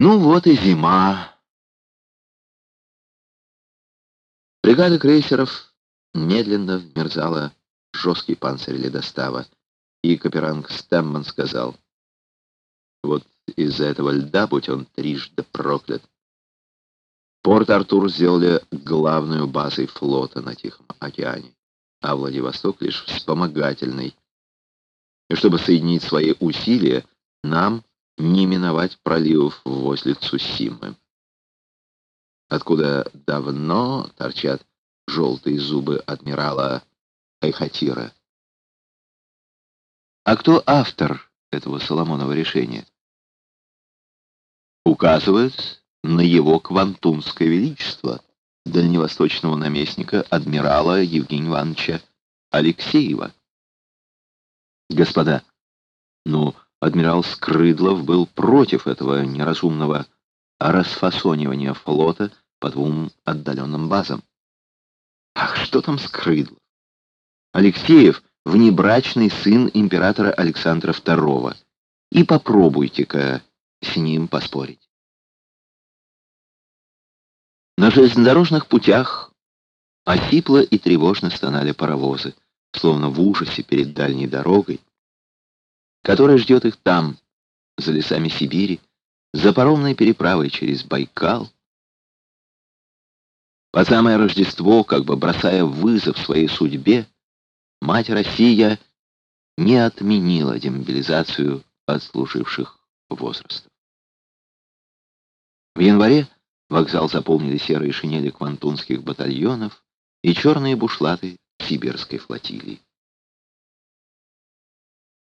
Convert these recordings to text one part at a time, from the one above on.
Ну вот и зима. Бригада крейсеров медленно вмерзала в жесткий панцирь ледостава, и Каперанг Стэмман сказал, вот из-за этого льда, будь он трижды проклят, Порт-Артур сделали главную базой флота на Тихом океане, а Владивосток лишь вспомогательный. И чтобы соединить свои усилия, нам не миновать проливов возле Цусимы, откуда давно торчат желтые зубы адмирала Айхатира. А кто автор этого Соломонова решения? Указывает на его квантунское величество, дальневосточного наместника адмирала Евгения Ивановича Алексеева. Господа, ну, адмирал Скрыдлов был против этого неразумного расфасонивания флота по двум отдаленным базам. Ах, что там Скрыдлов? Алексеев — внебрачный сын императора Александра II. И попробуйте-ка с ним поспорить. На железнодорожных путях осипло и тревожно стонали паровозы, словно в ужасе перед дальней дорогой, которая ждет их там, за лесами Сибири, за паромной переправой через Байкал. По самое Рождество, как бы бросая вызов своей судьбе, мать Россия не отменила демобилизацию отслуживших возрастов. В январе Вокзал заполнили серые шинели квантунских батальонов и черные бушлаты сибирской флотилии.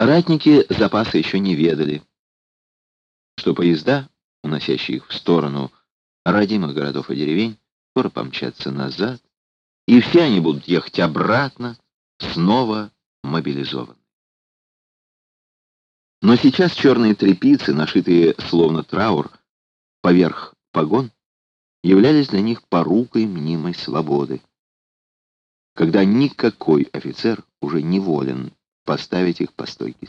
Ратники запаса еще не ведали, что поезда, уносящие их в сторону родимых городов и деревень, скоро помчатся назад, и все они будут ехать обратно, снова мобилизованы. Но сейчас черные трепицы, нашитые словно траур, поверх погон, являлись для них порукой мнимой свободы, когда никакой офицер уже не волен поставить их по стойке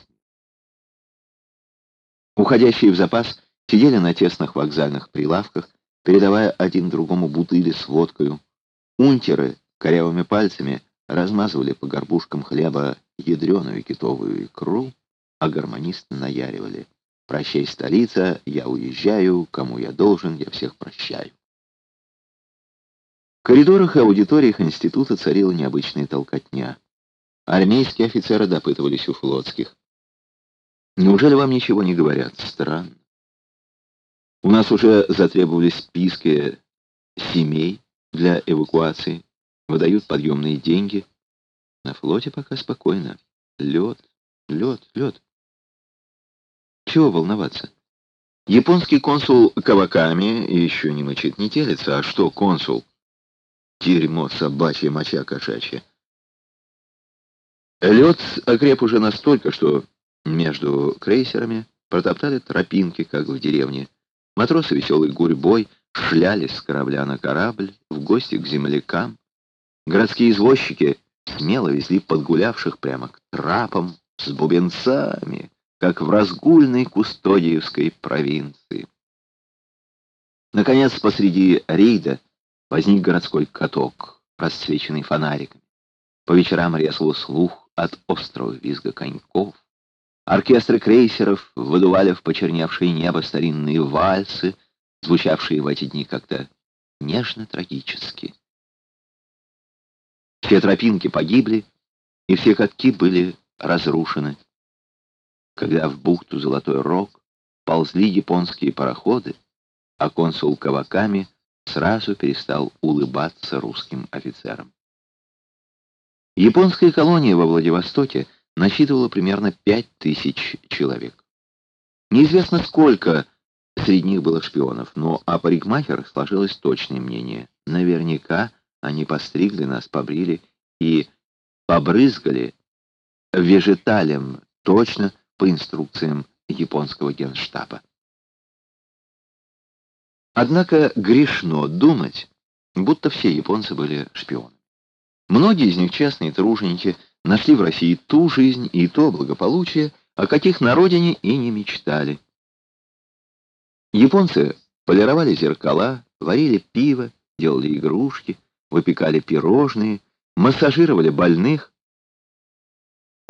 Уходящие в запас сидели на тесных вокзальных прилавках, передавая один другому бутыли с водкою. Унтеры корявыми пальцами размазывали по горбушкам хлеба ядреную китовую икру, а гармонисты наяривали. «Прощай, столица, я уезжаю, кому я должен, я всех прощаю». В коридорах и аудиториях института царила необычная толкотня. Армейские офицеры допытывались у флотских. «Неужели вам ничего не говорят? Странно. У нас уже затребовались списки семей для эвакуации, выдают подъемные деньги. На флоте пока спокойно. Лед, лед, лед. Чего волноваться? Японский консул Каваками еще не мочит, не телится. А что консул? Дерьмо собачье, моча кошачья. Лед окреп уже настолько, что между крейсерами протоптали тропинки, как в деревне. Матросы веселой гурьбой шлялись с корабля на корабль, в гости к землякам. Городские извозчики смело везли подгулявших прямо к трапам с бубенцами, как в разгульной кустодиевской провинции. Наконец, посреди рейда возник городской каток, расцвеченный фонариками. По вечерам резал слух от острого визга коньков. Оркестры крейсеров выдували в почерневшее небо старинные вальсы, звучавшие в эти дни как-то нежно-трагически. Все тропинки погибли, и все катки были разрушены. Когда в бухту Золотой Рог ползли японские пароходы, а консул Каваками сразу перестал улыбаться русским офицерам. Японская колония во Владивостоке насчитывала примерно пять тысяч человек. Неизвестно сколько среди них было шпионов, но о парикмахерах сложилось точное мнение. Наверняка они постригли нас, побрили и побрызгали вежеталем точно по инструкциям японского генштаба. Однако грешно думать, будто все японцы были шпионами. Многие из них, честные труженики, нашли в России ту жизнь и то благополучие, о каких на родине и не мечтали. Японцы полировали зеркала, варили пиво, делали игрушки, выпекали пирожные, массажировали больных,